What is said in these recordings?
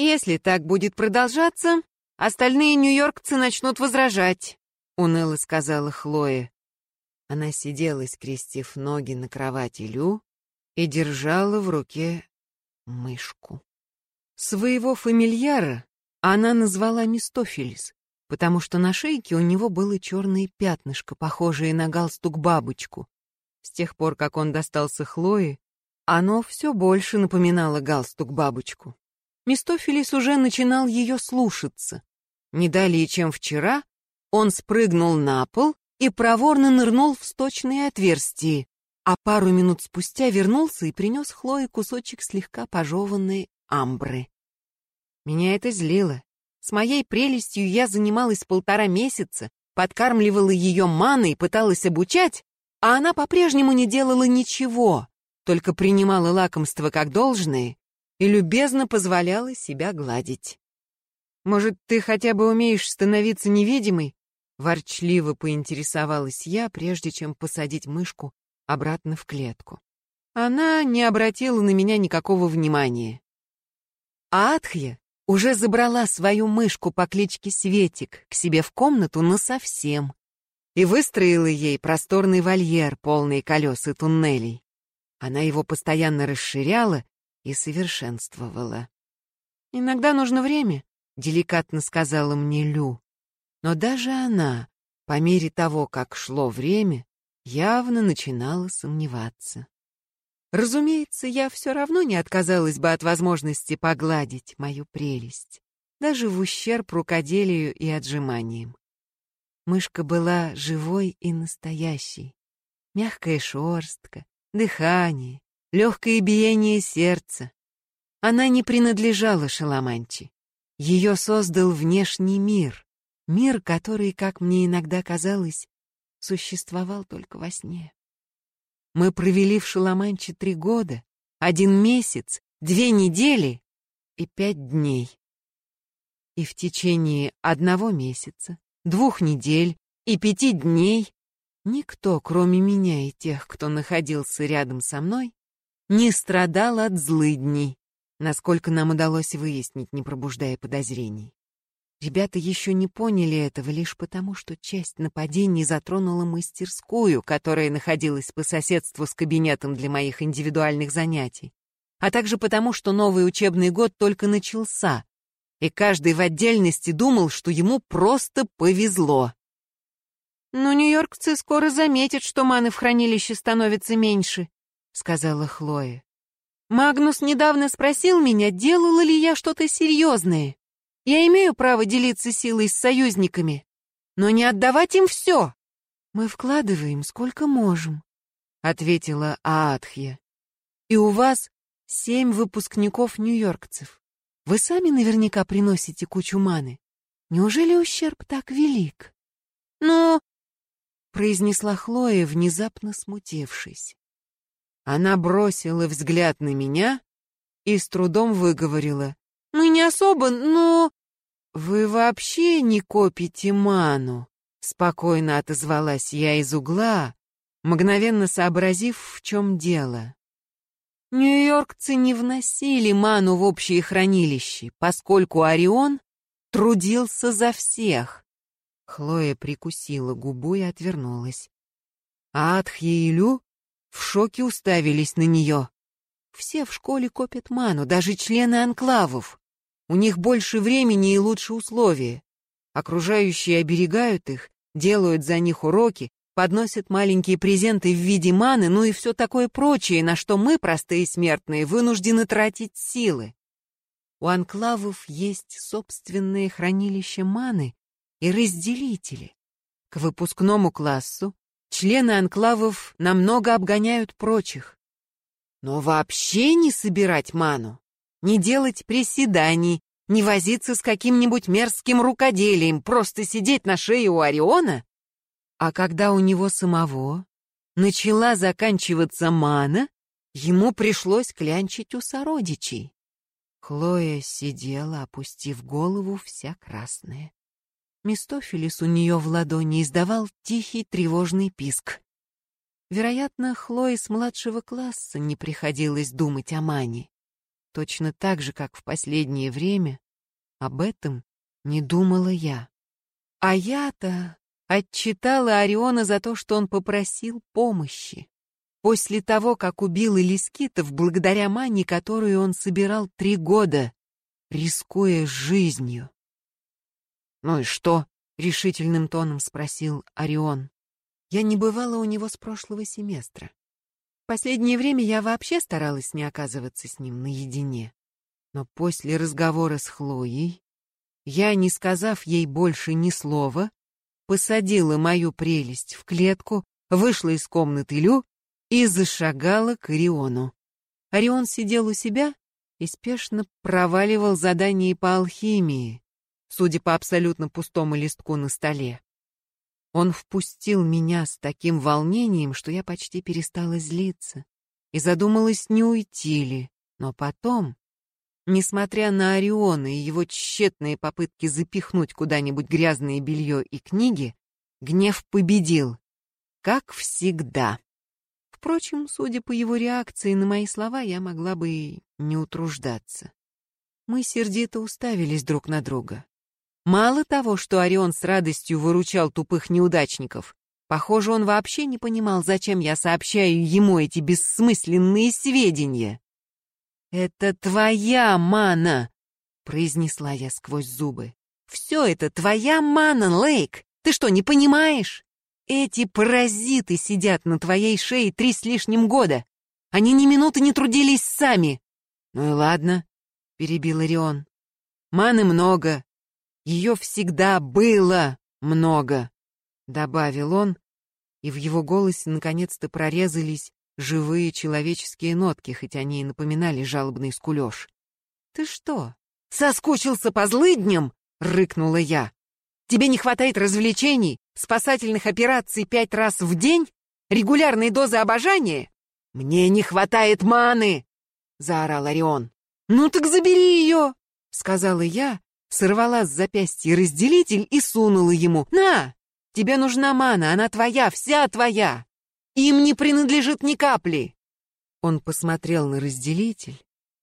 «Если так будет продолжаться, остальные нью-йоркцы начнут возражать», — уныло сказала Хлоя. Она сидела, скрестив ноги на кровати Лю и держала в руке мышку. Своего фамильяра она назвала Мистофилис, потому что на шейке у него было черное пятнышко, похожее на галстук-бабочку. С тех пор, как он достался Хлое, оно все больше напоминало галстук-бабочку. Мистофилис уже начинал ее слушаться. Не далее, чем вчера, он спрыгнул на пол и проворно нырнул в сточные отверстия, а пару минут спустя вернулся и принес Хлое кусочек слегка пожеванной амбры. Меня это злило. С моей прелестью я занималась полтора месяца, подкармливала ее маной, пыталась обучать, а она по-прежнему не делала ничего, только принимала лакомство как должное и любезно позволяла себя гладить. «Может, ты хотя бы умеешь становиться невидимой?» Ворчливо поинтересовалась я, прежде чем посадить мышку обратно в клетку. Она не обратила на меня никакого внимания. А Атхья уже забрала свою мышку по кличке Светик к себе в комнату насовсем и выстроила ей просторный вольер, полный колес и туннелей. Она его постоянно расширяла и совершенствовала. «Иногда нужно время», — деликатно сказала мне Лю. Но даже она, по мере того, как шло время, явно начинала сомневаться. Разумеется, я все равно не отказалась бы от возможности погладить мою прелесть, даже в ущерб рукоделию и отжиманиям. Мышка была живой и настоящей. Мягкая шерстка, дыхание, легкое биение сердца. Она не принадлежала Шаламанчи. Ее создал внешний мир, мир, который, как мне иногда казалось, существовал только во сне. Мы провели в Шаламанче три года, один месяц, две недели и пять дней. И в течение одного месяца, двух недель и пяти дней никто, кроме меня и тех, кто находился рядом со мной, не страдал от злыдней, насколько нам удалось выяснить, не пробуждая подозрений. Ребята еще не поняли этого лишь потому, что часть нападений затронула мастерскую, которая находилась по соседству с кабинетом для моих индивидуальных занятий, а также потому, что новый учебный год только начался, и каждый в отдельности думал, что ему просто повезло. «Но нью-йоркцы скоро заметят, что маны в хранилище становится меньше», — сказала Хлоя. «Магнус недавно спросил меня, делала ли я что-то серьезное. Я имею право делиться силой с союзниками, но не отдавать им все. Мы вкладываем сколько можем, ответила Аатхья. И у вас семь выпускников нью-йоркцев. Вы сами наверняка приносите кучу маны. Неужели ущерб так велик? Ну, произнесла Хлоя, внезапно смутившись. Она бросила взгляд на меня и с трудом выговорила. «Мы не особо, но...» «Вы вообще не копите ману?» — спокойно отозвалась я из угла, мгновенно сообразив, в чем дело. Нью-Йоркцы не вносили ману в общее хранилище, поскольку Орион трудился за всех. Хлоя прикусила губу и отвернулась. А Атхья и Лю в шоке уставились на нее. Все в школе копят ману, даже члены анклавов. У них больше времени и лучше условия. Окружающие оберегают их, делают за них уроки, подносят маленькие презенты в виде маны, ну и все такое прочее, на что мы, простые смертные, вынуждены тратить силы. У анклавов есть собственные хранилища маны и разделители. К выпускному классу члены анклавов намного обгоняют прочих. Но вообще не собирать ману не делать приседаний, не возиться с каким-нибудь мерзким рукоделием, просто сидеть на шее у Ориона? А когда у него самого начала заканчиваться мана, ему пришлось клянчить у сородичей. Хлоя сидела, опустив голову, вся красная. Мистофилис у нее в ладони издавал тихий тревожный писк. Вероятно, Хлое с младшего класса не приходилось думать о мане. точно так же, как в последнее время, об этом не думала я. А я-то отчитала Ориона за то, что он попросил помощи. После того, как убил Элискитов благодаря мане, которую он собирал три года, рискуя жизнью. «Ну и что?» — решительным тоном спросил Орион. Я не бывала у него с прошлого семестра. Последнее время я вообще старалась не оказываться с ним наедине. Но после разговора с Хлоей я, не сказав ей больше ни слова, посадила мою прелесть в клетку, вышла из комнаты Лю и зашагала к Ориону. Орион сидел у себя и спешно проваливал задание по алхимии, судя по абсолютно пустому листку на столе. Он впустил меня с таким волнением, что я почти перестала злиться и задумалась, не уйти ли. Но потом, несмотря на Ориона и его тщетные попытки запихнуть куда-нибудь грязное белье и книги, гнев победил, как всегда. Впрочем, судя по его реакции на мои слова, я могла бы и не утруждаться. Мы сердито уставились друг на друга. Мало того, что Орион с радостью выручал тупых неудачников, похоже, он вообще не понимал, зачем я сообщаю ему эти бессмысленные сведения. «Это твоя мана!» — произнесла я сквозь зубы. «Все это твоя мана, Лейк! Ты что, не понимаешь? Эти паразиты сидят на твоей шее три с лишним года. Они ни минуты не трудились сами. Ну и ладно, перебил Орион. Маны много. Ее всегда было много, добавил он, и в его голосе наконец-то прорезались живые человеческие нотки, хоть они и напоминали жалобный скулёж. «Ты что, соскучился по злыдням?» — рыкнула я. «Тебе не хватает развлечений? спасательных операций пять раз в день, регулярной дозы обожания? Мне не хватает маны!» — заорал Орион. «Ну так забери ее!» — сказала я, сорвала с запястья разделитель и сунула ему. «На! Тебе нужна мана, она твоя, вся твоя! Им не принадлежит ни капли!» Он посмотрел на разделитель,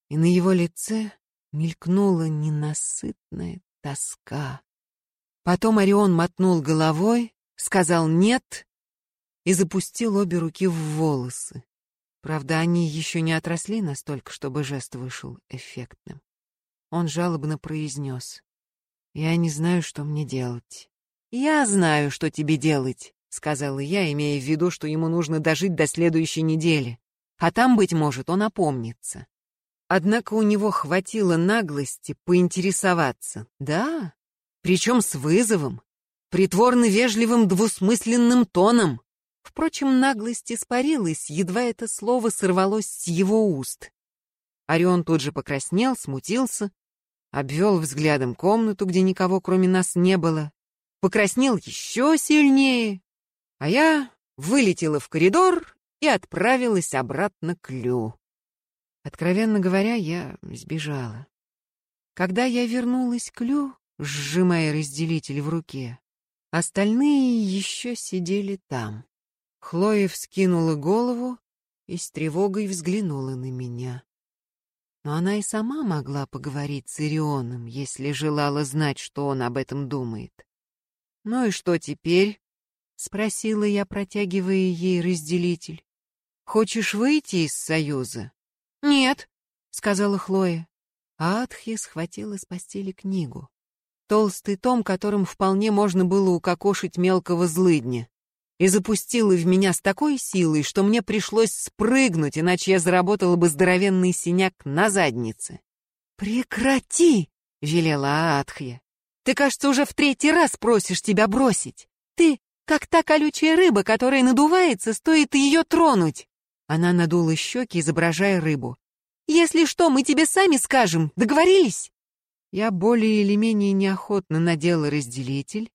и на его лице мелькнула ненасытная тоска. Потом Орион мотнул головой, сказал «нет» и запустил обе руки в волосы. Правда, они еще не отросли настолько, чтобы жест вышел эффектным. Он жалобно произнес. «Я не знаю, что мне делать». «Я знаю, что тебе делать», — сказала я, имея в виду, что ему нужно дожить до следующей недели. А там, быть может, он опомнится. Однако у него хватило наглости поинтересоваться. «Да, причем с вызовом, притворно вежливым двусмысленным тоном. Впрочем, наглость испарилась, едва это слово сорвалось с его уст. Орион тут же покраснел, смутился, обвел взглядом комнату, где никого кроме нас не было, покраснел еще сильнее, а я вылетела в коридор и отправилась обратно к Лю. Откровенно говоря, я сбежала. Когда я вернулась к Лю, сжимая разделитель в руке. Остальные еще сидели там. Хлоя вскинула голову и с тревогой взглянула на меня. Но она и сама могла поговорить с Ирионом, если желала знать, что он об этом думает. «Ну и что теперь?» — спросила я, протягивая ей разделитель. «Хочешь выйти из Союза?» «Нет», — сказала Хлоя. Адхи схватила с постели книгу толстый том, которым вполне можно было укокошить мелкого злыдня, и запустила в меня с такой силой, что мне пришлось спрыгнуть, иначе я заработала бы здоровенный синяк на заднице. «Прекрати!» — велела Аатхья. «Ты, кажется, уже в третий раз просишь тебя бросить. Ты как та колючая рыба, которая надувается, стоит ее тронуть!» Она надула щеки, изображая рыбу. «Если что, мы тебе сами скажем. Договорились?» Я более или менее неохотно надела разделитель,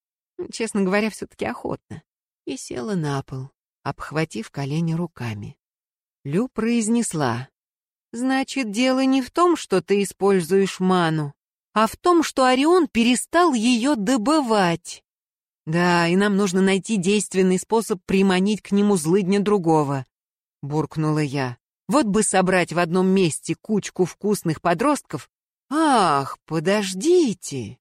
честно говоря, все-таки охотно, и села на пол, обхватив колени руками. Лю произнесла, «Значит, дело не в том, что ты используешь ману, а в том, что Орион перестал ее добывать. Да, и нам нужно найти действенный способ приманить к нему злыдня другого», — буркнула я. Вот бы собрать в одном месте кучку вкусных подростков. Ах, подождите.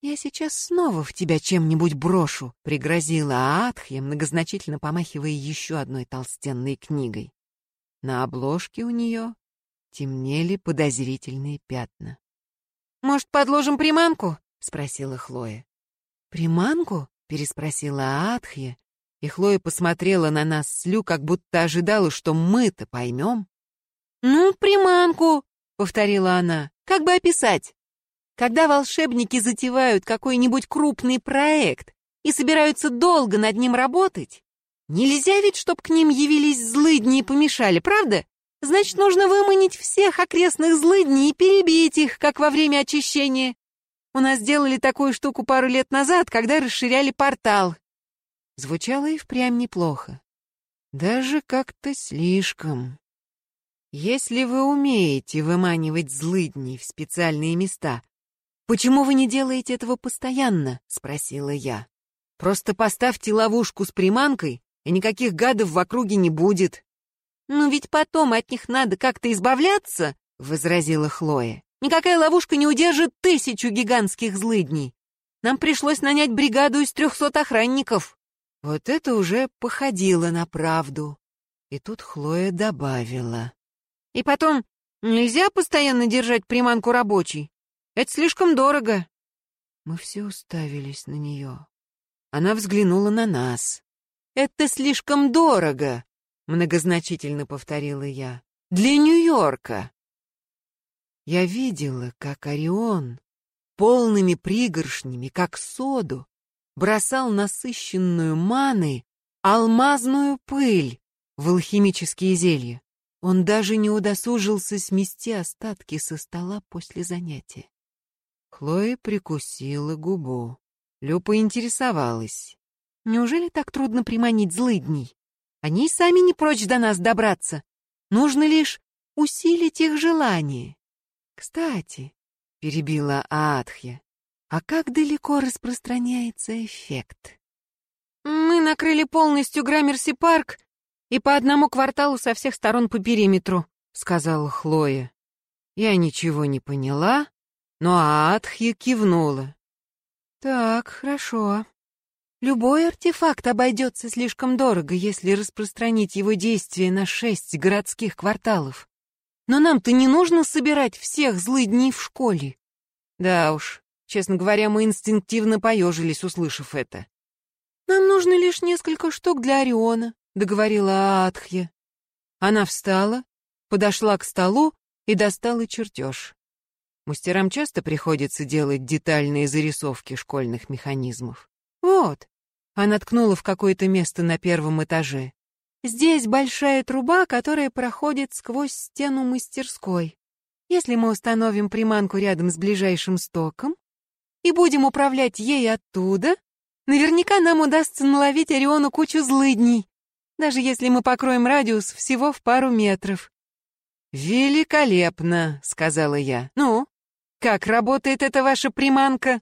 Я сейчас снова в тебя чем-нибудь брошу, пригрозила Атхья, многозначительно помахивая еще одной толстенной книгой. На обложке у нее темнели подозрительные пятна. «Может, подложим приманку?» — спросила Хлоя. «Приманку?» — переспросила Атхья, и Хлоя посмотрела на нас с Лю, как будто ожидала, что мы-то поймем. «Ну, приманку!» — повторила она. «Как бы описать? Когда волшебники затевают какой-нибудь крупный проект и собираются долго над ним работать, нельзя ведь, чтоб к ним явились злыдни и помешали, правда? Значит, нужно выманить всех окрестных злыдней и перебить их, как во время очищения. У нас сделали такую штуку пару лет назад, когда расширяли портал, Звучало и впрямь неплохо. Даже как-то слишком. Если вы умеете выманивать злыдней в специальные места, почему вы не делаете этого постоянно? Спросила я. Просто поставьте ловушку с приманкой, и никаких гадов в округе не будет. «Ну ведь потом от них надо как-то избавляться», — возразила Хлоя. «Никакая ловушка не удержит тысячу гигантских злыдней. Нам пришлось нанять бригаду из трехсот охранников». Вот это уже походило на правду. И тут Хлоя добавила. И потом, нельзя постоянно держать приманку рабочей. Это слишком дорого. Мы все уставились на нее. Она взглянула на нас. «Это слишком дорого», — многозначительно повторила я. «Для Нью-Йорка». Я видела, как Орион полными пригоршнями, как соду, бросал насыщенную маной алмазную пыль в алхимические зелья. Он даже не удосужился смести остатки со стола после занятия. Хлоя прикусила губу. Люпа интересовалась. Неужели так трудно приманить злыдней? Они сами не прочь до нас добраться. Нужно лишь усилить их желание. Кстати, перебила Аатхья, а как далеко распространяется эффект? Мы накрыли полностью Граммерси парк и по одному кварталу со всех сторон по периметру, сказала Хлоя. Я ничего не поняла, но Аатхья кивнула. Так, хорошо. Любой артефакт обойдется слишком дорого, если распространить его действие на шесть городских кварталов. Но нам-то не нужно собирать всех злыдней в школе. Да уж, Честно говоря, мы инстинктивно поежились, услышав это. «Нам нужно лишь несколько штук для Ориона», — договорила Аатхья. Она встала, подошла к столу и достала чертеж. Мастерам часто приходится делать детальные зарисовки школьных механизмов. «Вот», — она ткнула в какое-то место на первом этаже. «Здесь большая труба, которая проходит сквозь стену мастерской. Если мы установим приманку рядом с ближайшим стоком, и будем управлять ей оттуда, наверняка нам удастся наловить Ориону кучу злыдней, даже если мы покроем радиус всего в пару метров. «Великолепно», — сказала я. «Ну, как работает эта ваша приманка?»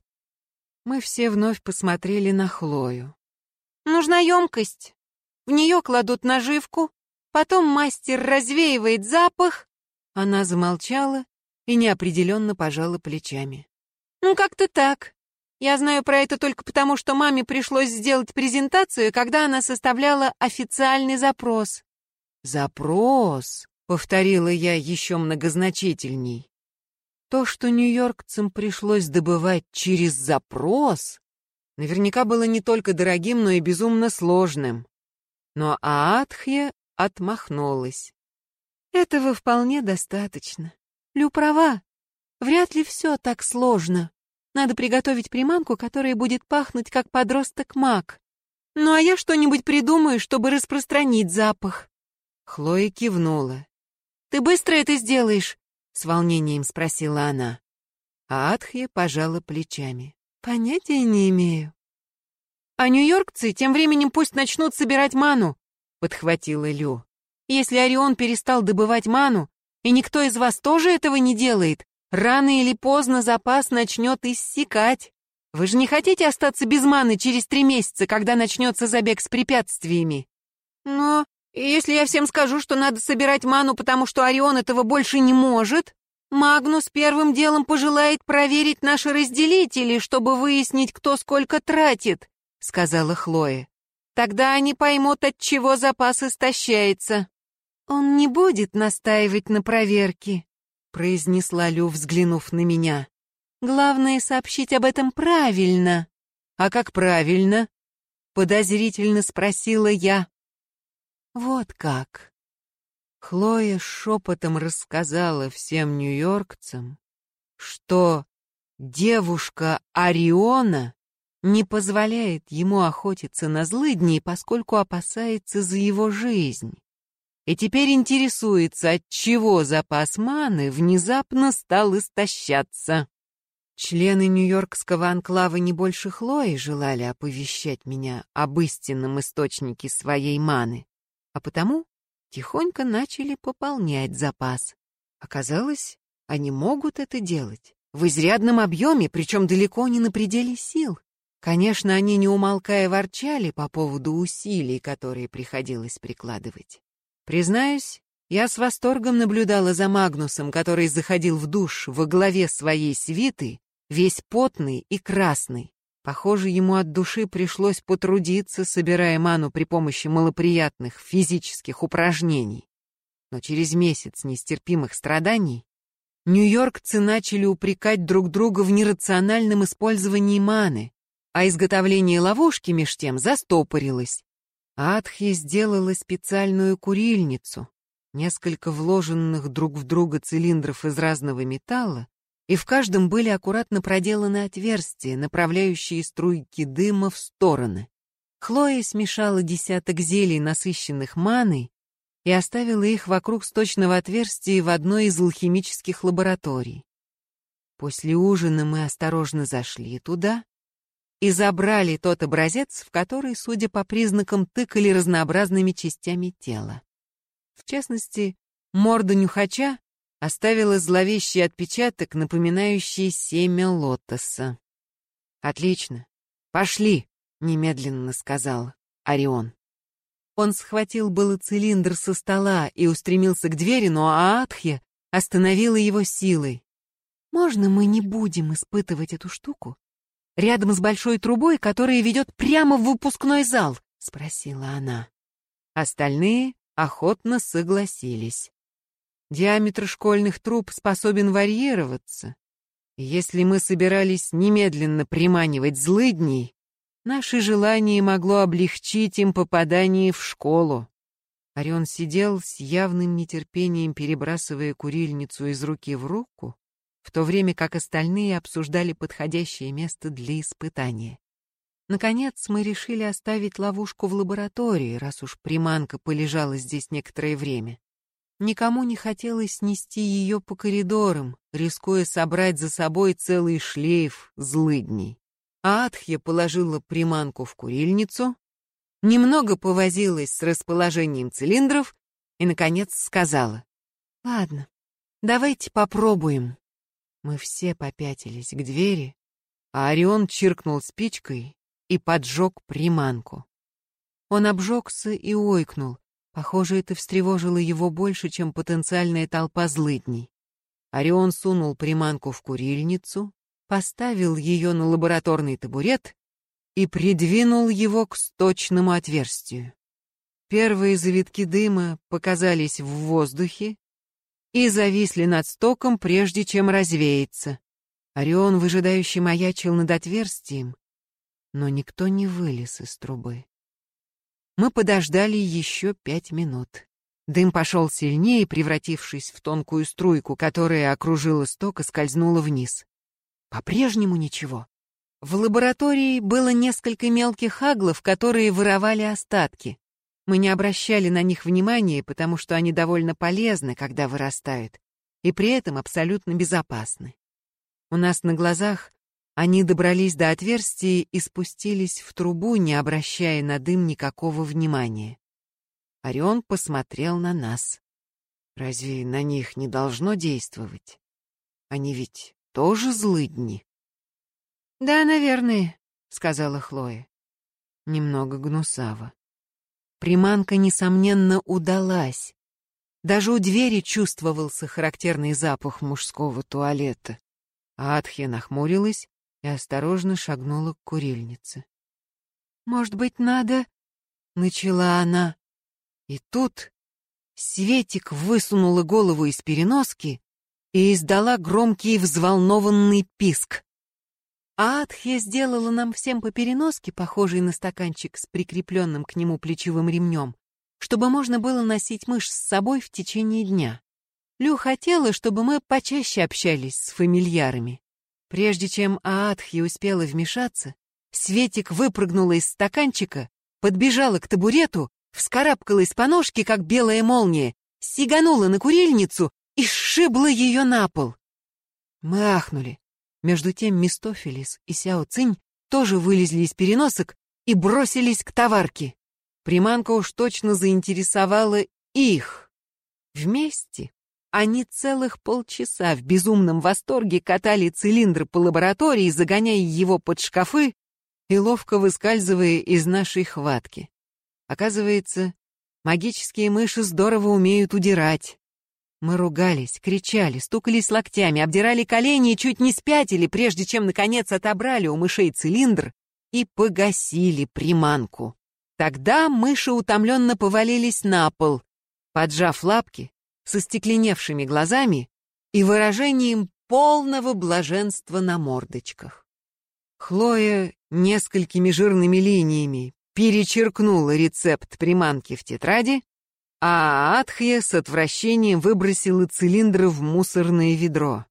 Мы все вновь посмотрели на Хлою. «Нужна емкость. В нее кладут наживку, потом мастер развеивает запах». Она замолчала и неопределенно пожала плечами. Ну, как-то так. Я знаю про это только потому, что маме пришлось сделать презентацию, когда она составляла официальный запрос. «Запрос», — повторила я еще многозначительней. То, что нью-йоркцам пришлось добывать через запрос, наверняка было не только дорогим, но и безумно сложным. Но Аатхья отмахнулась. Этого вполне достаточно. Лю права. Вряд ли все так сложно. Надо приготовить приманку, которая будет пахнуть, как подросток-маг. Ну а я что-нибудь придумаю, чтобы распространить запах. Хлоя кивнула. «Ты быстро это сделаешь?» — с волнением спросила она. А Атхья пожала плечами. «Понятия не имею». «А нью-йоркцы тем временем пусть начнут собирать ману», — подхватила Лю. «Если Орион перестал добывать ману, и никто из вас тоже этого не делает, Рано или поздно запас начнет иссякать. Вы же не хотите остаться без маны через три месяца, когда начнется забег с препятствиями? Но если я всем скажу, что надо собирать ману, потому что Орион этого больше не может, Магнус первым делом пожелает проверить наши разделители, чтобы выяснить, кто сколько тратит», — сказала Хлоя. «Тогда они поймут, от чего запас истощается». «Он не будет настаивать на проверке», — произнесла Лю, взглянув на меня. «Главное — сообщить об этом правильно». «А как правильно?» — подозрительно спросила я. «Вот как. Хлоя шепотом рассказала всем нью-йоркцам, что девушка Ориона не позволяет ему охотиться на злыдней, поскольку опасается за его жизнь. И теперь интересуется, от чего запас маны внезапно стал истощаться. Члены Нью-Йоркского анклава не больше Хлои желали оповещать меня об истинном источнике своей маны, а потому тихонько начали пополнять запас. Оказалось, они могут это делать в изрядном объеме, причем далеко не на пределе сил. Конечно, они не умолкая ворчали по поводу усилий, которые приходилось прикладывать. Признаюсь, я с восторгом наблюдала за Магнусом, который заходил в душ во главе своей свиты, весь потный и красный. Похоже, ему от души пришлось потрудиться, собирая ману при помощи малоприятных физических упражнений. Но через месяц нестерпимых страданий нью-йоркцы начали упрекать друг друга в нерациональном использовании маны, а изготовление ловушки меж тем застопорилось. Адхи сделала специальную курильницу, несколько вложенных друг в друга цилиндров из разного металла, и в каждом были аккуратно проделаны отверстия, направляющие струйки дыма в стороны. Хлоя смешала десяток зелий, насыщенных маной, и оставила их вокруг сточного отверстия в одной из алхимических лабораторий. После ужина мы осторожно зашли туда и забрали тот образец, в который, судя по признакам, тыкали разнообразными частями тела. В частности, морду нюхача оставила зловещий отпечаток, напоминающий семя лотоса. «Отлично. Пошли», — немедленно сказал Орион. Он схватил было цилиндр со стола и устремился к двери, но Аатхья остановила его силой. «Можно мы не будем испытывать эту штуку? Рядом с большой трубой, которая ведет прямо в выпускной зал?» — спросила она. Остальные охотно согласились. Диаметр школьных труб способен варьироваться. если мы собирались немедленно приманивать злыдней, наше желание могло облегчить им попадание в школу. Орион сидел с явным нетерпением, перебрасывая курильницу из руки в руку, в то время как остальные обсуждали подходящее место для испытания. Наконец, мы решили оставить ловушку в лаборатории, раз уж приманка полежала здесь некоторое время. Никому не хотелось нести ее по коридорам, рискуя собрать за собой целый шлейф злыдней. А Атхья положила приманку в курильницу, немного повозилась с расположением цилиндров и, наконец, сказала, «Ладно, давайте попробуем». Мы все попятились к двери, а Орион чиркнул спичкой и поджег приманку. Он обжегся и ойкнул, Похоже, это встревожило его больше, чем потенциальная толпа злыдней. Орион сунул приманку в курильницу, поставил ее на лабораторный табурет и придвинул его к сточному отверстию. Первые завитки дыма показались в воздухе и зависли над стоком, прежде чем развеяться. Орион выжидающий маячил над отверстием, но никто не вылез из трубы. Мы подождали еще пять минут. Дым пошел сильнее, превратившись в тонкую струйку, которая окружила сток и скользнула вниз. По-прежнему ничего. В лаборатории было несколько мелких аглов, которые воровали остатки. Мы не обращали на них внимания, потому что они довольно полезны, когда вырастают, и при этом абсолютно безопасны. У нас на глазах они добрались до отверстия и спустились в трубу, не обращая на дым никакого внимания. Орион посмотрел на нас. Разве на них не должно действовать? Они ведь тоже злыдни. «Да, наверное», — сказала Хлоя. Немного гнусаво. Приманка, несомненно, удалась. Даже у двери чувствовался характерный запах мужского туалета. А Атхья нахмурилась и осторожно шагнула к курильнице. «Может быть, надо...» — начала она. И тут Светик высунула голову из переноски и издала громкий взволнованный писк. А Атхья сделала нам всем по переноске, похожей на стаканчик с прикрепленным к нему плечевым ремнем, чтобы можно было носить мышь с собой в течение дня. Лю хотела, чтобы мы почаще общались с фамильярами. Прежде чем Аатхи успела вмешаться, Светик выпрыгнула из стаканчика, подбежала к табурету, вскарабкалась по ножке, как белая молния, сиганула на курильницу и сшибла ее на пол. Мы ахнули. Между тем Мистофелис и Сяо Цинь тоже вылезли из переносок и бросились к товарке. Приманка уж точно заинтересовала их. Вместе они целых полчаса в безумном восторге катали цилиндр по лаборатории, загоняя его под шкафы и ловко выскальзывая из нашей хватки. Оказывается, магические мыши здорово умеют удирать. Мы ругались, кричали, стукались локтями, обдирали колени и чуть не спятили, прежде чем, наконец, отобрали у мышей цилиндр и погасили приманку. Тогда мыши утомленно повалились на пол, поджав лапки, со стекленевшими глазами и выражением полного блаженства на мордочках. Хлоя несколькими жирными линиями перечеркнула рецепт приманки в тетради, а Атхья с отвращением выбросила цилиндр в мусорное ведро.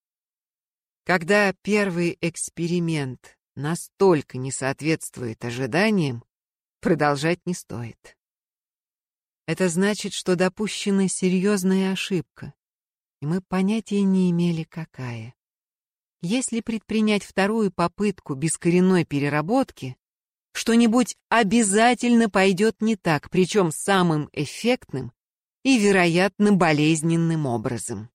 Когда первый эксперимент настолько не соответствует ожиданиям, продолжать не стоит. Это значит, что допущена серьезная ошибка, и мы понятия не имели, какая. Если предпринять вторую попытку без коренной переработки, что-нибудь обязательно пойдет не так, причем самым эффектным и, вероятно, болезненным образом.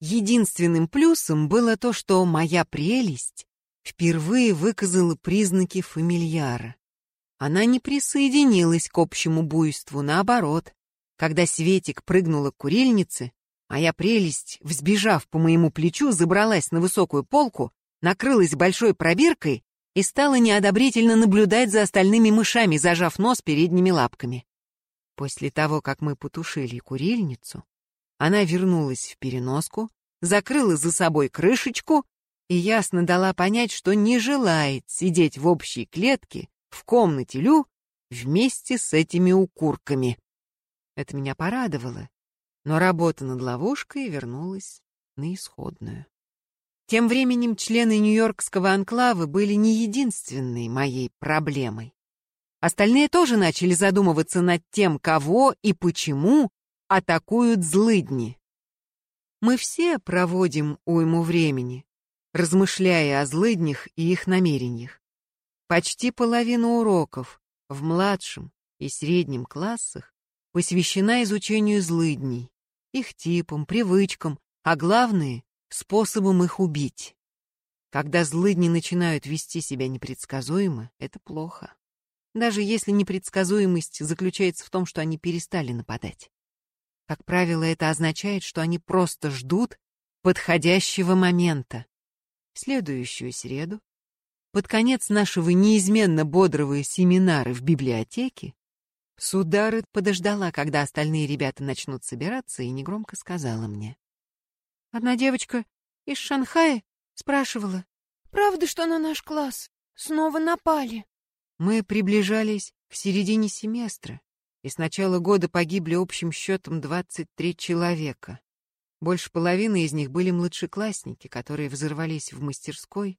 Единственным плюсом было то, что моя прелесть впервые выказала признаки фамильяра. Она не присоединилась к общему буйству, наоборот. Когда Светик прыгнула к курильнице, моя прелесть, взбежав по моему плечу, забралась на высокую полку, накрылась большой пробиркой и стала неодобрительно наблюдать за остальными мышами, зажав нос передними лапками. После того, как мы потушили курильницу, она вернулась в переноску, закрыла за собой крышечку и ясно дала понять, что не желает сидеть в общей клетке в комнате Лю вместе с этими укурками. Это меня порадовало, но работа над ловушкой вернулась на исходную. Тем временем члены Нью-Йоркского анклава были не единственной моей проблемой. Остальные тоже начали задумываться над тем, кого и почему атакуют злыдни. Мы все проводим уйму времени, размышляя о злыднях и их намерениях. Почти половина уроков в младшем и среднем классах посвящена изучению злыдней, их типам, привычкам, а главное — способам их убить. Когда злыдни начинают вести себя непредсказуемо, это плохо. Даже если непредсказуемость заключается в том, что они перестали нападать. Как правило, это означает, что они просто ждут подходящего момента. В следующую среду под конец нашего неизменно бодрого семинара в библиотеке Сударыт подождала, когда остальные ребята начнут собираться, и негромко сказала мне. Одна девочка из Шанхая спрашивала, «Правда, что на наш класс снова напали?» Мы приближались к середине семестра, и с начала года погибли общим счетом 23 человека. Больше половины из них были младшеклассники, которые взорвались в мастерской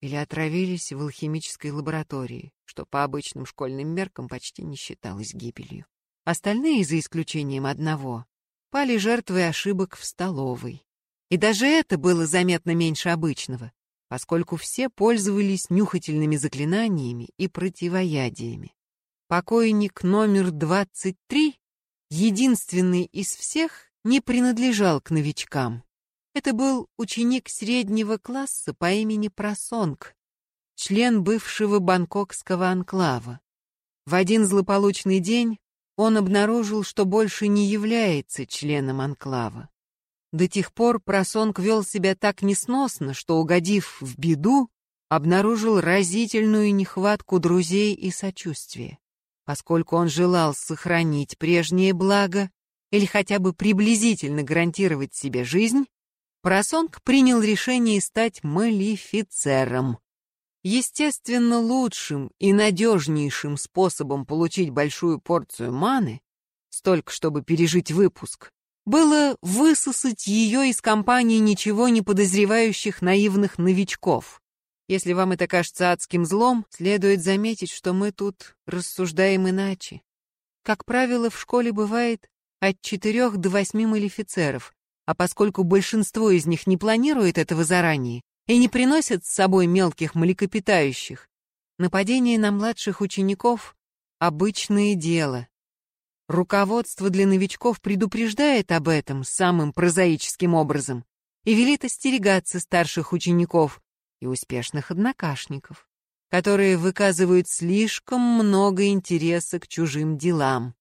или отравились в алхимической лаборатории, что по обычным школьным меркам почти не считалось гибелью. Остальные, за исключением одного, пали жертвой ошибок в столовой. И даже это было заметно меньше обычного, поскольку все пользовались нюхательными заклинаниями и противоядиями. Покойник номер 23, единственный из всех, не принадлежал к новичкам. Это был ученик среднего класса по имени Просонг, член бывшего бангкокского анклава. В один злополучный день он обнаружил, что больше не является членом анклава. До тех пор просонг вел себя так несносно, что, угодив в беду, обнаружил разительную нехватку друзей и сочувствия. Поскольку он желал сохранить прежнее благо или хотя бы приблизительно гарантировать себе жизнь, Просонг принял решение стать малифицером. Естественно, лучшим и надежнейшим способом получить большую порцию маны, столько, чтобы пережить выпуск, было высосать ее из компании ничего не подозревающих наивных новичков. Если вам это кажется адским злом, следует заметить, что мы тут рассуждаем иначе. Как правило, в школе бывает от четырех до восьми малифицеров, а поскольку большинство из них не планирует этого заранее и не приносят с собой мелких млекопитающих, нападение на младших учеников — обычное дело. Руководство для новичков предупреждает об этом самым прозаическим образом и велит остерегаться старших учеников и успешных однокашников, которые выказывают слишком много интереса к чужим делам.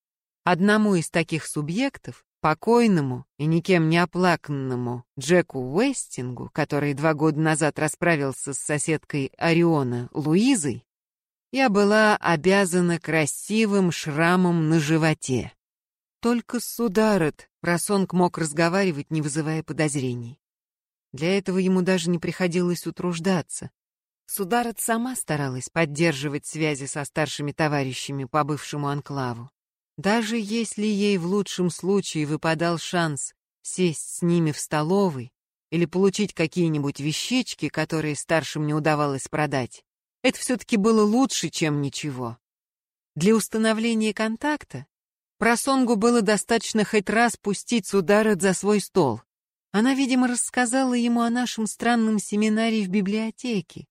Одному из таких субъектов, покойному и никем не оплаканному Джеку Уэстингу, который два года назад расправился с соседкой Ориона Луизой, я была обязана красивым шрамом на животе. Только Сударет Просонг мог разговаривать, не вызывая подозрений. Для этого ему даже не приходилось утруждаться. Сударет сама старалась поддерживать связи со старшими товарищами по бывшему анклаву. Даже если ей в лучшем случае выпадал шанс сесть с ними в столовой или получить какие-нибудь вещички, которые старшим не удавалось продать, это все-таки было лучше, чем ничего. Для установления контакта Просонгу было достаточно хоть раз пустить Сударет за свой стол. Она, видимо, рассказала ему о нашем странном семинаре в библиотеке.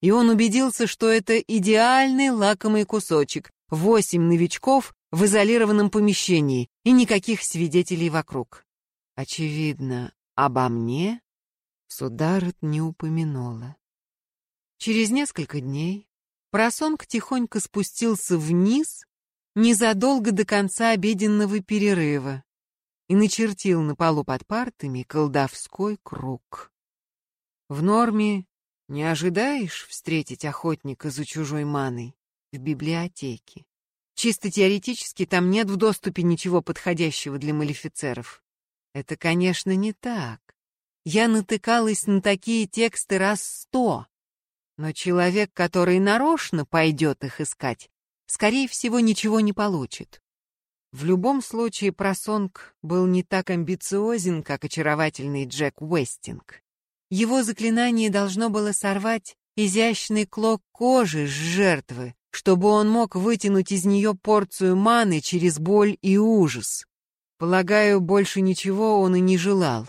И он убедился, что это идеальный лакомый кусочек. Восемь новичков в изолированном помещении и никаких свидетелей вокруг. Очевидно, обо мне Сударет не упомянула. Через несколько дней Просонг тихонько спустился вниз незадолго до конца обеденного перерыва и начертил на полу под партами колдовской круг. В норме не ожидаешь встретить охотника за чужой маной в библиотеке. Чисто теоретически там нет в доступе ничего подходящего для малифицеров. Это, конечно, не так. Я натыкалась на такие тексты раз сто. Но человек, который нарочно пойдет их искать, скорее всего, ничего не получит. В любом случае, Просонг был не так амбициозен, как очаровательный Джек Уэстинг. Его заклинание должно было сорвать изящный клок кожи с жертвы, чтобы он мог вытянуть из нее порцию маны через боль и ужас. Полагаю, больше ничего он и не желал.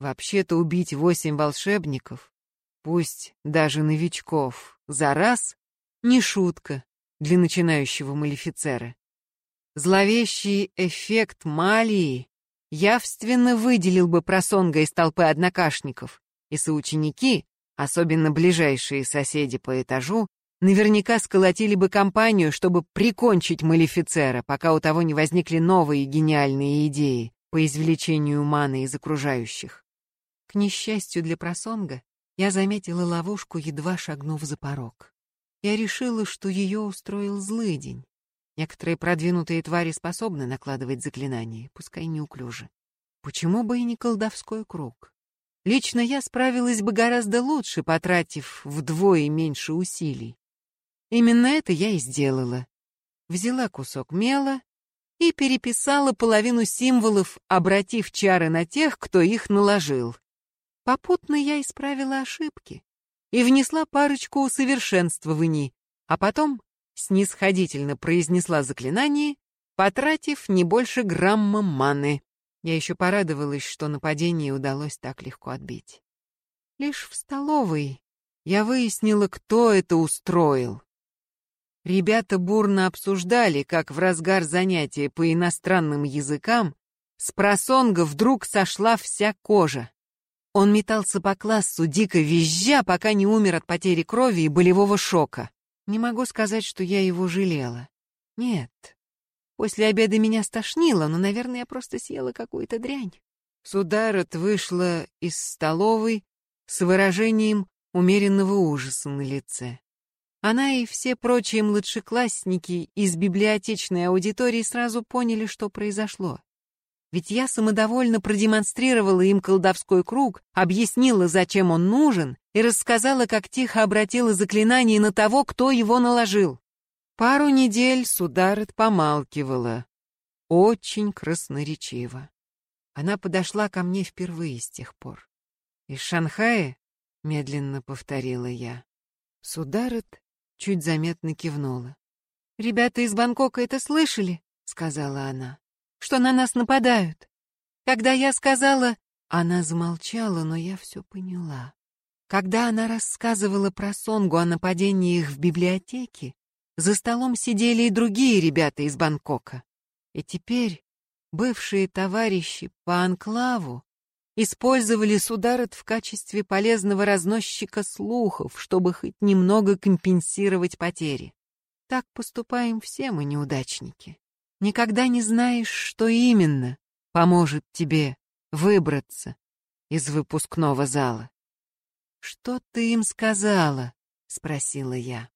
Вообще-то убить восемь волшебников пусть даже новичков, за раз, не шутка для начинающего малифицера. Зловещий эффект малии явственно выделил бы просонга из толпы однокашников, и соученики, особенно ближайшие соседи по этажу, наверняка сколотили бы компанию, чтобы прикончить малифицера, пока у того не возникли новые гениальные идеи по извлечению маны из окружающих. К несчастью для просонга, я заметила ловушку, едва шагнув за порог. Я решила, что ее устроил злый день. Некоторые продвинутые твари способны накладывать заклинания, пускай неуклюже. Почему бы и не колдовской круг? Лично я справилась бы гораздо лучше, потратив вдвое меньше усилий. Именно это я и сделала. Взяла кусок мела и переписала половину символов, обратив чары на тех, кто их наложил. Попутно я исправила ошибки и внесла парочку усовершенствований, а потом снисходительно произнесла заклинание, потратив не больше грамма маны. Я еще порадовалась, что нападение удалось так легко отбить. Лишь в столовой я выяснила, кто это устроил. Ребята бурно обсуждали, как в разгар занятия по иностранным языкам с просонга вдруг сошла вся кожа. Он метался по классу, дико визжа, пока не умер от потери крови и болевого шока. Не могу сказать, что я его жалела. Нет. После обеда меня стошнило, но, наверное, я просто съела какую-то дрянь. Сударот вышла из столовой с выражением умеренного ужаса на лице. Она и все прочие младшеклассники из библиотечной аудитории сразу поняли, что произошло. Ведь я самодовольно продемонстрировала им колдовской круг, объяснила, зачем он нужен, и рассказала, как тихо обратила заклинание на того, кто его наложил. Пару недель Сударет помалкивала. Очень красноречиво. Она подошла ко мне впервые с тех пор. «Из Шанхая?» — медленно повторила я. Сударет чуть заметно кивнула. «Ребята из Бангкока это слышали?» — сказала она что на нас нападают. Когда я сказала... Она замолчала, но я все поняла. Когда она рассказывала про Сонгу о нападении их в библиотеке, за столом сидели и другие ребята из Бангкока. И теперь бывшие товарищи по анклаву использовали Сударот в качестве полезного разносчика слухов, чтобы хоть немного компенсировать потери. Так поступаем все мы, неудачники. Никогда не знаешь, что именно поможет тебе выбраться из выпускного зала. «Что ты им сказала?» — спросила я.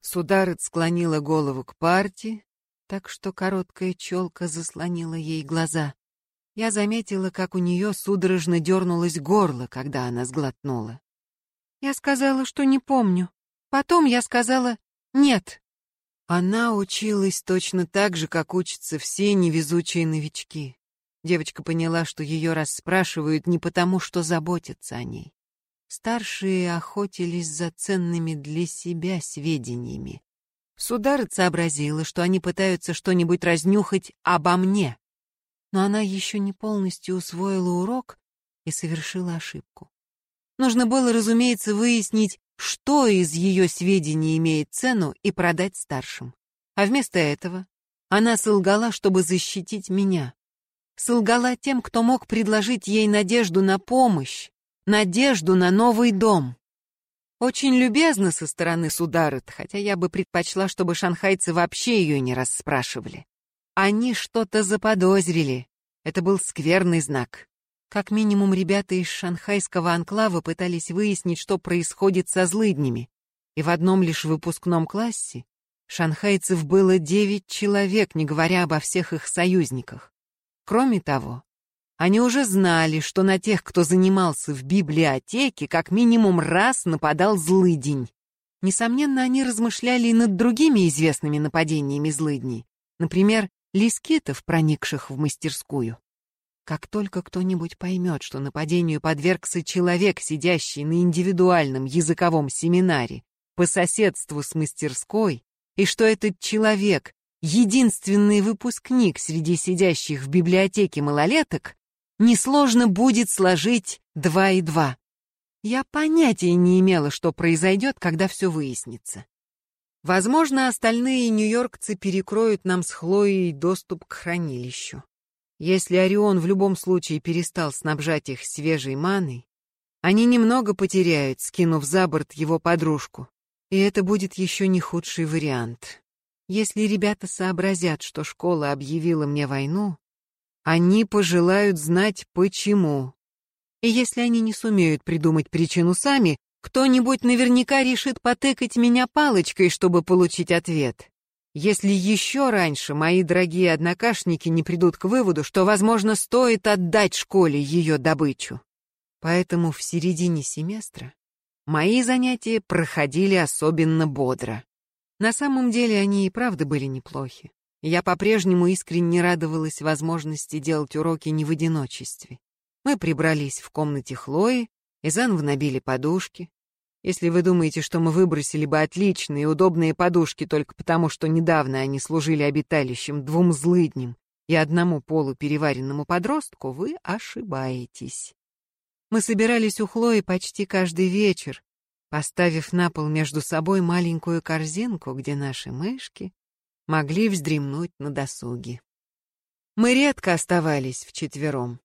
Сударыц склонила голову к парте, так что короткая челка заслонила ей глаза. Я заметила, как у нее судорожно дернулось горло, когда она сглотнула. Я сказала, что не помню. Потом я сказала «нет». Она училась точно так же, как учатся все невезучие новички. Девочка поняла, что ее расспрашивают не потому, что заботятся о ней. Старшие охотились за ценными для себя сведениями. Сударыца сообразила, что они пытаются что-нибудь разнюхать обо мне. Но она еще не полностью усвоила урок и совершила ошибку. Нужно было, разумеется, выяснить, что из ее сведений имеет цену, и продать старшим. А вместо этого она солгала, чтобы защитить меня. Солгала тем, кто мог предложить ей надежду на помощь, надежду на новый дом. Очень любезно со стороны Сударыт, хотя я бы предпочла, чтобы шанхайцы вообще ее не расспрашивали. Они что-то заподозрили. Это был скверный знак. Как минимум, ребята из шанхайского анклава пытались выяснить, что происходит со злыднями. И в одном лишь выпускном классе шанхайцев было девять человек, не говоря обо всех их союзниках. Кроме того, они уже знали, что на тех, кто занимался в библиотеке, как минимум раз нападал злыдень. Несомненно, они размышляли и над другими известными нападениями злыдней, например, лискитов, проникших в мастерскую. Как только кто-нибудь поймет, что нападению подвергся человек, сидящий на индивидуальном языковом семинаре по соседству с мастерской, и что этот человек — единственный выпускник среди сидящих в библиотеке малолеток, несложно будет сложить два и два. Я понятия не имела, что произойдет, когда все выяснится. Возможно, остальные нью-йоркцы перекроют нам с Хлоей доступ к хранилищу. Если Орион в любом случае перестал снабжать их свежей маной, они немного потеряют, скинув за борт его подружку. И это будет еще не худший вариант. Если ребята сообразят, что школа объявила мне войну, они пожелают знать почему. И если они не сумеют придумать причину сами, кто-нибудь наверняка решит потыкать меня палочкой, чтобы получить ответ если еще раньше мои дорогие однокашники не придут к выводу, что, возможно, стоит отдать школе ее добычу. Поэтому в середине семестра мои занятия проходили особенно бодро. На самом деле они и правда были неплохи. Я по-прежнему искренне радовалась возможности делать уроки не в одиночестве. Мы прибрались в комнате Хлои и заново набили подушки, если вы думаете, что мы выбросили бы отличные удобные подушки только потому, что недавно они служили обиталищем двум злыдням и одному полупереваренному подростку, вы ошибаетесь. Мы собирались у Хлои почти каждый вечер, поставив на пол между собой маленькую корзинку, где наши мышки могли вздремнуть на досуге. Мы редко оставались вчетвером.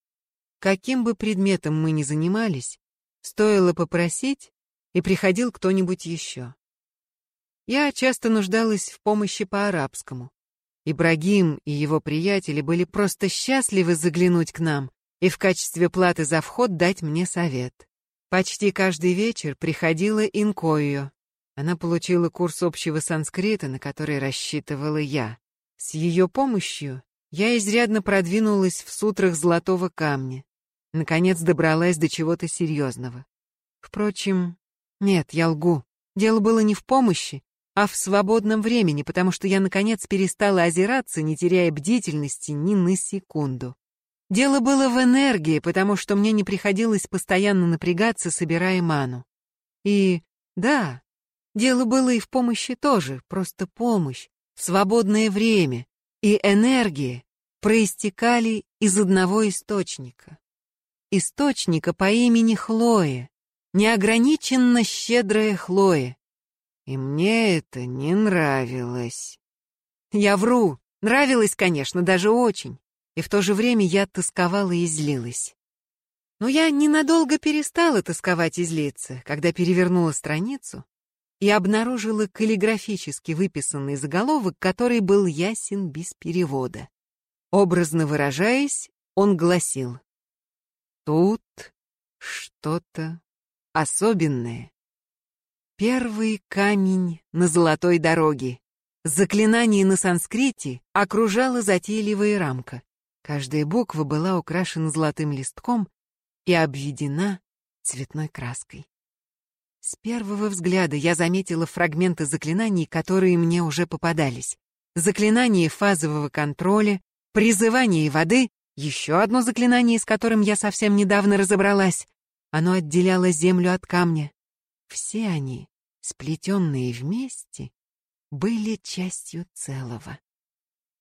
Каким бы предметом мы ни занимались, стоило попросить, и приходил кто-нибудь еще. Я часто нуждалась в помощи по арабскому. Ибрагим и его приятели были просто счастливы заглянуть к нам и в качестве платы за вход дать мне совет. Почти каждый вечер приходила Инкойо. Она получила курс общего санскрита, на который рассчитывала я. С ее помощью я изрядно продвинулась в сутрах золотого камня. Наконец добралась до чего-то серьезного. Впрочем, нет, я лгу. Дело было не в помощи, а в свободном времени, потому что я, наконец, перестала озираться, не теряя бдительности ни на секунду. Дело было в энергии, потому что мне не приходилось постоянно напрягаться, собирая ману. И, да, дело было и в помощи тоже, просто помощь, свободное время и энергия проистекали из одного источника. Источника по имени Хлоя, неограниченно щедрая Хлоя. И мне это не нравилось. Я вру. Нравилось, конечно, даже очень. И в то же время я тосковала и злилась. Но я ненадолго перестала тосковать и злиться, когда перевернула страницу и обнаружила каллиграфически выписанный заголовок, который был ясен без перевода. Образно выражаясь, он гласил «Тут что-то особенное». Первый камень на золотой дороге. Заклинание на санскрите окружала затейливая рамка. Каждая буква была украшена золотым листком и обведена цветной краской. С первого взгляда я заметила фрагменты заклинаний, которые мне уже попадались. Заклинание фазового контроля, призывание воды, еще одно заклинание, с которым я совсем недавно разобралась. Оно отделяло землю от камня. Все они, сплетенные вместе, были частью целого.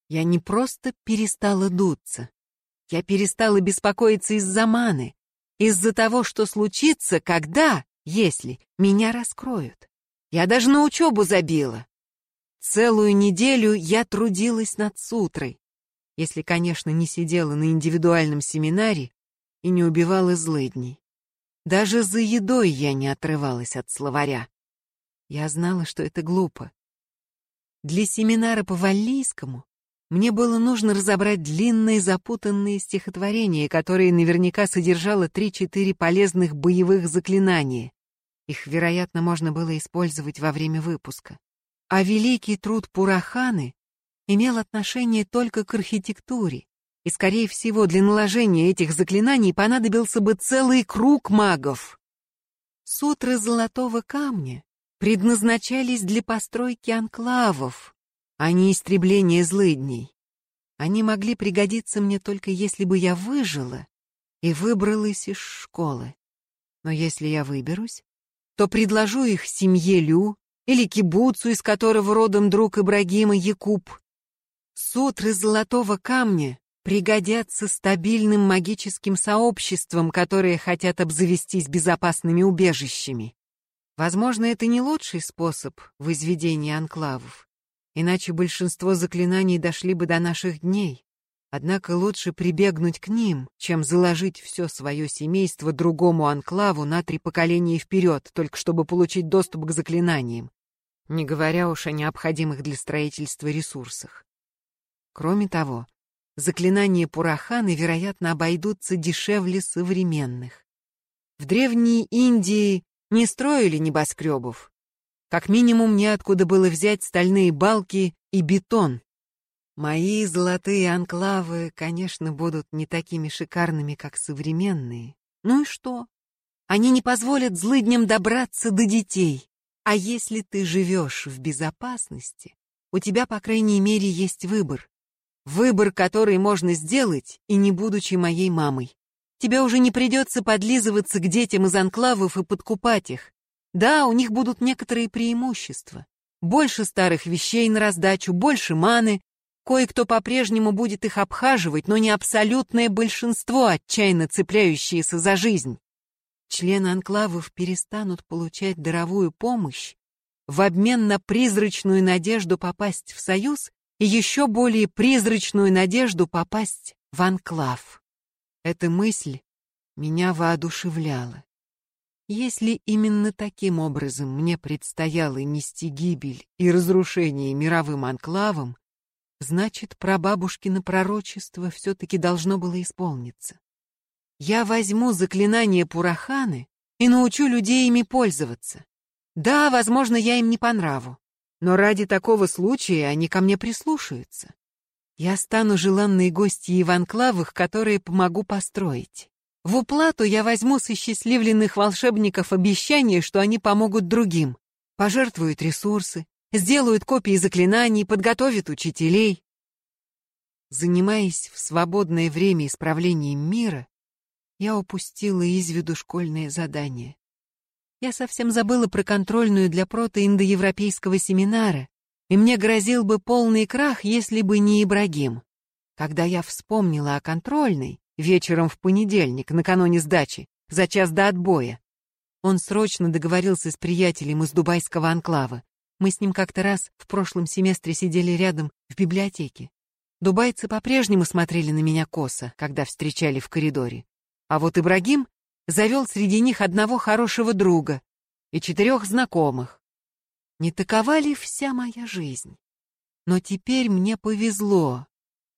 Я не просто перестала дуться. Я перестала беспокоиться из-за маны, из-за того, что случится, когда если меня раскроют. Я даже на учебу забила. Целую неделю я трудилась над сутрой, если, конечно, не сидела на индивидуальном семинаре и не убивала злыдней. Даже за едой я не отрывалась от словаря. Я знала, что это глупо. Для семинара по валлийскому мне было нужно разобрать длинные запутанные стихотворения, которые наверняка содержало три-четыре полезных боевых заклинания. Их, вероятно, можно было использовать во время выпуска. А великий труд Пураханы имел отношение только к архитектуре, и, скорее всего, для наложения этих заклинаний понадобился бы целый круг магов. Сутры золотого камня предназначались для постройки анклавов, а не истребления злыдней. Они могли пригодиться мне только если бы я выжила и выбралась из школы. Но если я выберусь, то предложу их семье Лю или кибуцу, из которого родом друг Ибрагима Якуб. Сутры золотого камня пригодятся стабильным магическим сообществам, которые хотят обзавестись безопасными убежищами. Возможно, это не лучший способ возведения анклавов. Иначе большинство заклинаний дошли бы до наших дней. Однако лучше прибегнуть к ним, чем заложить все свое семейство другому анклаву на три поколения вперед, только чтобы получить доступ к заклинаниям, не говоря уж о необходимых для строительства ресурсах. Кроме того, заклинания Пураханы, вероятно, обойдутся дешевле современных. В Древней Индии не строили небоскребов, как минимум, неоткуда было взять стальные балки и бетон. Мои золотые анклавы, конечно, будут не такими шикарными, как современные. Ну и что? Они не позволят злыдням добраться до детей. А если ты живешь в безопасности, у тебя, по крайней мере, есть выбор. Выбор, который можно сделать, и не будучи моей мамой. Тебе уже не придется подлизываться к детям из анклавов и подкупать их. Да, у них будут некоторые преимущества. Больше старых вещей на раздачу, больше маны. Кое-кто по-прежнему будет их обхаживать, но не абсолютное большинство, отчаянно цепляющиеся за жизнь. Члены анклавов перестанут получать даровую помощь в обмен на призрачную надежду попасть в союз и еще более призрачную надежду попасть в анклав. Эта мысль меня воодушевляла. Если именно таким образом мне предстояло нести гибель и разрушение мировым анклавам, Значит, прабабушкино пророчество все-таки должно было исполниться. Я возьму заклинание Пураханы и научу людей ими пользоваться. Да, возможно, я им не по нраву, но ради такого случая они ко мне прислушаются. Я стану желанной гостьей в анклавах, которые помогу построить. В уплату я возьму со счастливленных волшебников обещание, что они помогут другим, пожертвуют ресурсы, сделают копии заклинаний, подготовят учителей. Занимаясь в свободное время исправлением мира, я упустила из виду школьные задания. Я совсем забыла про контрольную для протоиндоевропейского семинара, и мне грозил бы полный крах, если бы не Ибрагим. Когда я вспомнила о контрольной, вечером в понедельник, накануне сдачи, за час до отбоя, он срочно договорился с приятелем из дубайского анклава. Мы с ним как-то раз в прошлом семестре сидели рядом в библиотеке. Дубайцы по-прежнему смотрели на меня косо, когда встречали в коридоре. А вот Ибрагим завел среди них одного хорошего друга и четырех знакомых. Не такова ли вся моя жизнь? Но теперь мне повезло,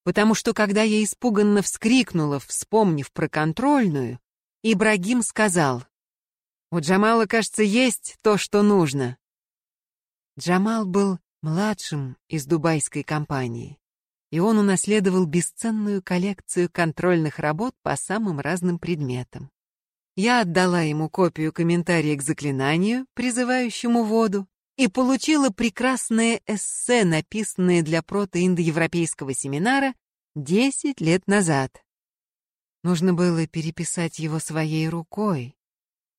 потому что когда я испуганно вскрикнула, вспомнив про контрольную, Ибрагим сказал, «У Джамала, кажется, есть то, что нужно». Джамал был младшим из дубайской компании, и он унаследовал бесценную коллекцию контрольных работ по самым разным предметам. Я отдала ему копию комментария к заклинанию, призывающему воду, и получила прекрасное эссе, написанное для протоиндоевропейского семинара 10 лет назад. Нужно было переписать его своей рукой.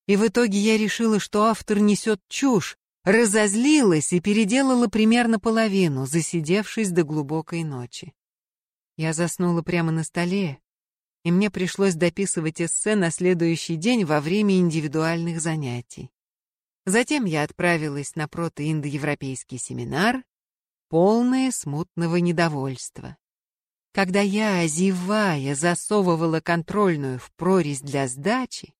И в итоге я решила, что автор несет чушь, разозлилась и переделала примерно половину, засидевшись до глубокой ночи. Я заснула прямо на столе, и мне пришлось дописывать эссе на следующий день во время индивидуальных занятий. Затем я отправилась на протоиндоевропейский семинар, полное смутного недовольства. Когда я, озевая, засовывала контрольную в прорезь для сдачи,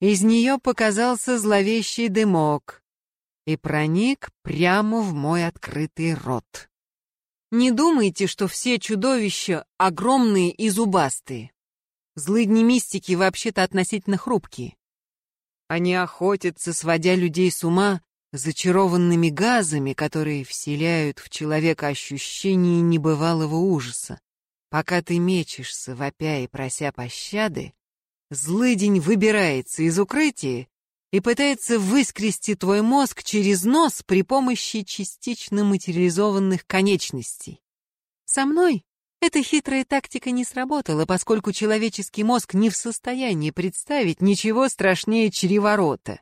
из нее показался зловещий дымок и проник прямо в мой открытый рот. Не думайте, что все чудовища огромные и зубастые. Злыдни мистики вообще-то относительно хрупкие. Они охотятся, сводя людей с ума, зачарованными газами, которые вселяют в человека ощущение небывалого ужаса. Пока ты мечешься, вопя и прося пощады, злыдень выбирается из укрытия и пытается выскрести твой мозг через нос при помощи частично материализованных конечностей. Со мной эта хитрая тактика не сработала, поскольку человеческий мозг не в состоянии представить ничего страшнее чреворота.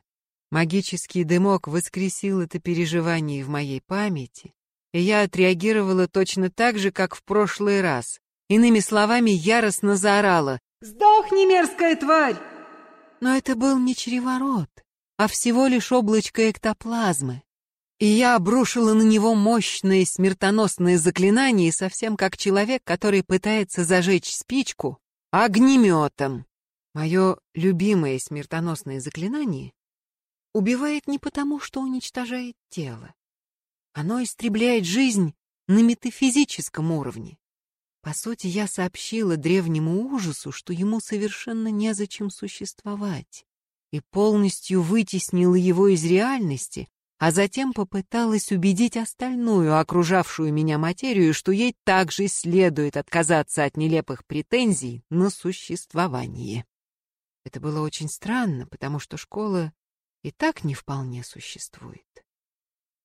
Магический дымок воскресил это переживание в моей памяти, и я отреагировала точно так же, как в прошлый раз. Иными словами, яростно заорала «Сдохни, мерзкая тварь!» Но это был не чреворот, а всего лишь облачко эктоплазмы, и я обрушила на него мощное смертоносное заклинание, совсем как человек, который пытается зажечь спичку огнеметом. Мое любимое смертоносное заклинание убивает не потому, что уничтожает тело. Оно истребляет жизнь на метафизическом уровне. По сути, я сообщила древнему ужасу, что ему совершенно незачем существовать, и полностью вытеснила его из реальности, а затем попыталась убедить остальную, окружавшую меня материю, что ей также следует отказаться от нелепых претензий на существование. Это было очень странно, потому что школа и так не вполне существует.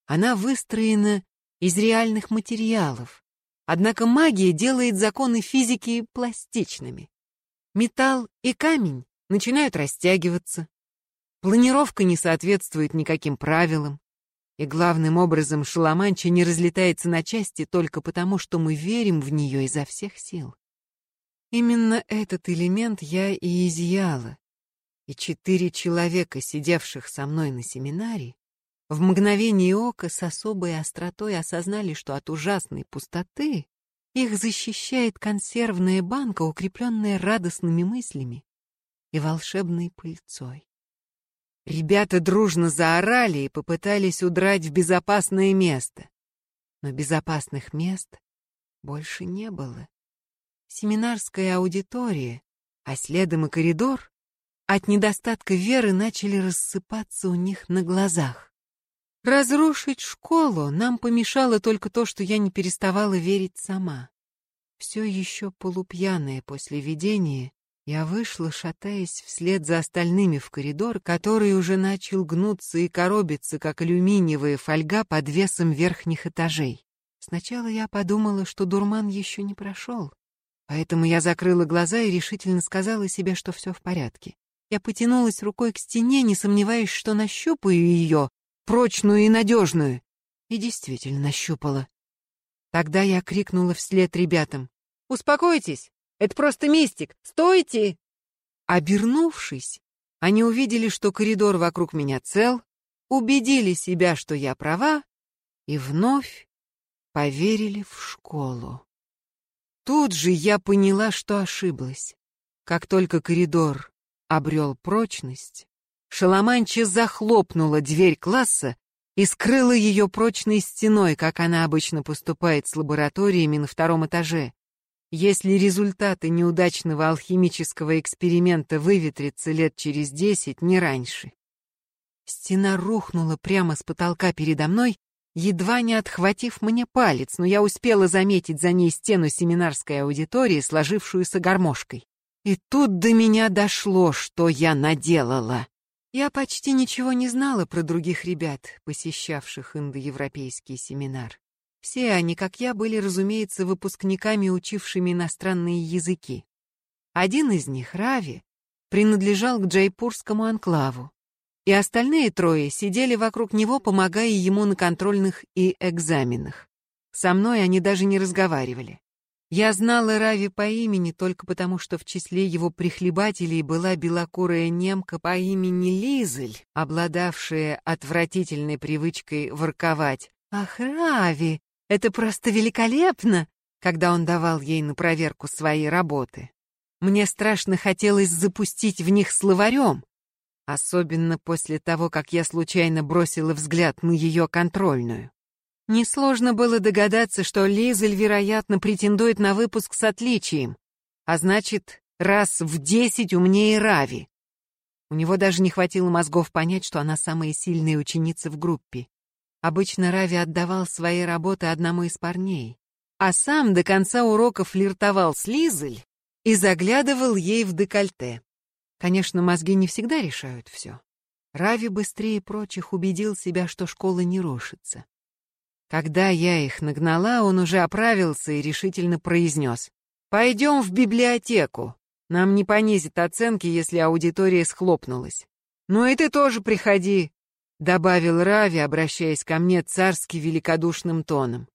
Она выстроена из реальных материалов, однако магия делает законы физики пластичными. Металл и камень начинают растягиваться. Планировка не соответствует никаким правилам. И главным образом Шаламанча не разлетается на части только потому, что мы верим в нее изо всех сил. Именно этот элемент я и изъяла. И четыре человека, сидевших со мной на семинаре, в мгновение ока с особой остротой осознали, что от ужасной пустоты их защищает консервная банка, укрепленная радостными мыслями и волшебной пыльцой. Ребята дружно заорали и попытались удрать в безопасное место. Но безопасных мест больше не было. Семинарская аудитория, а следом и коридор, от недостатка веры начали рассыпаться у них на глазах. Разрушить школу нам помешало только то, что я не переставала верить сама. Все еще полупьяная после видения, я вышла, шатаясь вслед за остальными в коридор, который уже начал гнуться и коробиться, как алюминиевая фольга под весом верхних этажей. Сначала я подумала, что дурман еще не прошел, поэтому я закрыла глаза и решительно сказала себе, что все в порядке. Я потянулась рукой к стене, не сомневаясь, что нащупаю ее, прочную и надежную, и действительно нащупала. Тогда я крикнула вслед ребятам. «Успокойтесь! Это просто мистик! Стойте!» Обернувшись, они увидели, что коридор вокруг меня цел, убедили себя, что я права, и вновь поверили в школу. Тут же я поняла, что ошиблась. Как только коридор обрел прочность, Шаламанча захлопнула дверь класса и скрыла ее прочной стеной, как она обычно поступает с лабораториями на втором этаже. Если результаты неудачного алхимического эксперимента выветрятся лет через десять, не раньше. Стена рухнула прямо с потолка передо мной, едва не отхватив мне палец, но я успела заметить за ней стену семинарской аудитории, сложившуюся гармошкой. И тут до меня дошло, что я наделала. Я почти ничего не знала про других ребят, посещавших индоевропейский семинар. Все они, как я, были, разумеется, выпускниками, учившими иностранные языки. Один из них, Рави, принадлежал к джайпурскому анклаву, и остальные трое сидели вокруг него, помогая ему на контрольных и экзаменах. Со мной они даже не разговаривали. Я знала Рави по имени только потому, что в числе его прихлебателей была белокурая немка по имени Лизель, обладавшая отвратительной привычкой ворковать. «Ах, Рави, это просто великолепно, когда он давал ей на проверку свои работы. Мне страшно хотелось запустить в них словарем, особенно после того, как я случайно бросила взгляд на ее контрольную. Несложно было догадаться, что Лизель, вероятно, претендует на выпуск с отличием, а значит, раз в десять умнее Рави. У него даже не хватило мозгов понять, что она самая сильная ученица в группе. Обычно Рави отдавал свои работы одному из парней, а сам до конца урока флиртовал с Лизель и заглядывал ей в декольте. Конечно, мозги не всегда решают все. Рави быстрее прочих убедил себя, что школа не рушится. Когда я их нагнала, он уже оправился и решительно произнес. «Пойдем в библиотеку. Нам не понизит оценки, если аудитория схлопнулась. Ну и ты тоже приходи, добавил Рави, обращаясь ко мне царски великодушным тоном.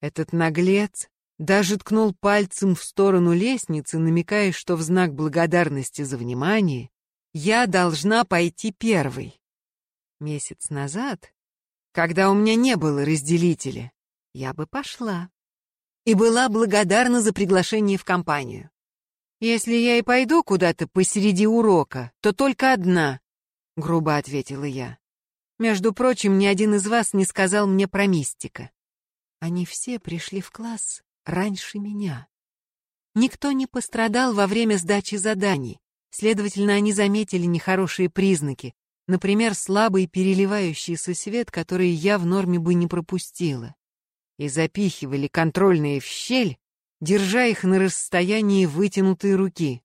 Этот наглец даже ткнул пальцем в сторону лестницы, намекая, что в знак благодарности за внимание я должна пойти первой. Месяц назад, когда у меня не было разделителя, я бы пошла и была благодарна за приглашение в компанию. Если я и пойду куда-то посреди урока, то только одна, — грубо ответила я. Между прочим, ни один из вас не сказал мне про мистика. Они все пришли в класс раньше меня. Никто не пострадал во время сдачи заданий. Следовательно, они заметили нехорошие признаки, например, слабый переливающийся свет, который я в норме бы не пропустила. И запихивали контрольные в щель, держа их на расстоянии вытянутой руки.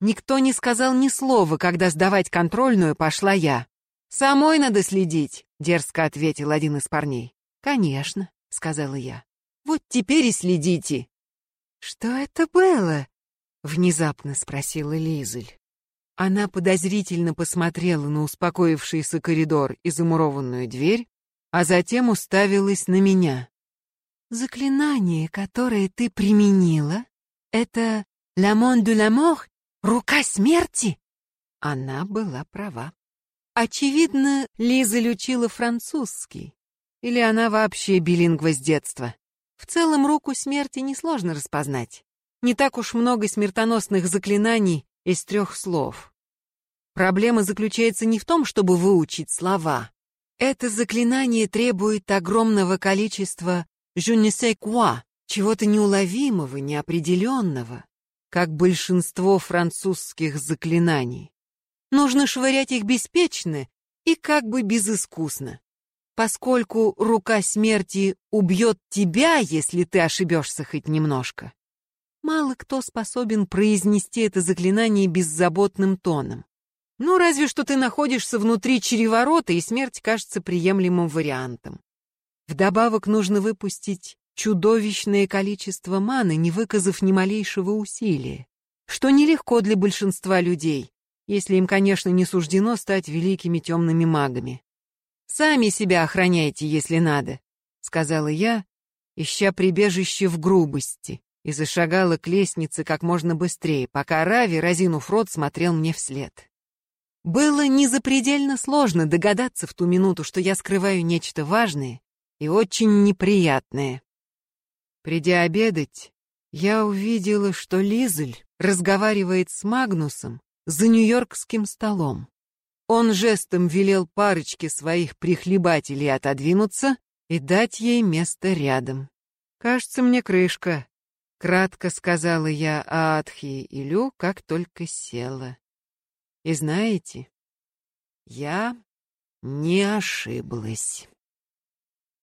Никто не сказал ни слова, когда сдавать контрольную пошла я. «Самой надо следить», — дерзко ответил один из парней. «Конечно», — сказала я. «Вот теперь и следите». «Что это было?» — внезапно спросила Лизель. Она подозрительно посмотрела на успокоившийся коридор и замурованную дверь, а затем уставилась на меня. «Заклинание, которое ты применила, это «La main de la mort» — рука смерти?» Она была права. Очевидно, Лиза учила французский. Или она вообще билингва с детства. В целом, руку смерти несложно распознать. Не так уж много смертоносных заклинаний из трех слов. Проблема заключается не в том, чтобы выучить слова. Это заклинание требует огромного количества «je ne sais quoi», чего-то неуловимого, неопределенного, как большинство французских заклинаний. Нужно швырять их беспечно и как бы безыскусно, поскольку рука смерти убьет тебя, если ты ошибешься хоть немножко. Мало кто способен произнести это заклинание беззаботным тоном. Ну, разве что ты находишься внутри череворота, и смерть кажется приемлемым вариантом. Вдобавок нужно выпустить чудовищное количество маны, не выказав ни малейшего усилия, что нелегко для большинства людей, если им, конечно, не суждено стать великими темными магами. «Сами себя охраняйте, если надо», — сказала я, ища прибежище в грубости, и зашагала к лестнице как можно быстрее, пока Рави, разинув рот, смотрел мне вслед. Было незапредельно сложно догадаться в ту минуту, что я скрываю нечто важное и очень неприятное. Придя обедать, я увидела, что Лизель разговаривает с Магнусом за нью-йоркским столом. Он жестом велел парочке своих прихлебателей отодвинуться и дать ей место рядом. «Кажется, мне крышка», — кратко сказала я Аатхи и Лю, как только села. И знаете, я не ошиблась.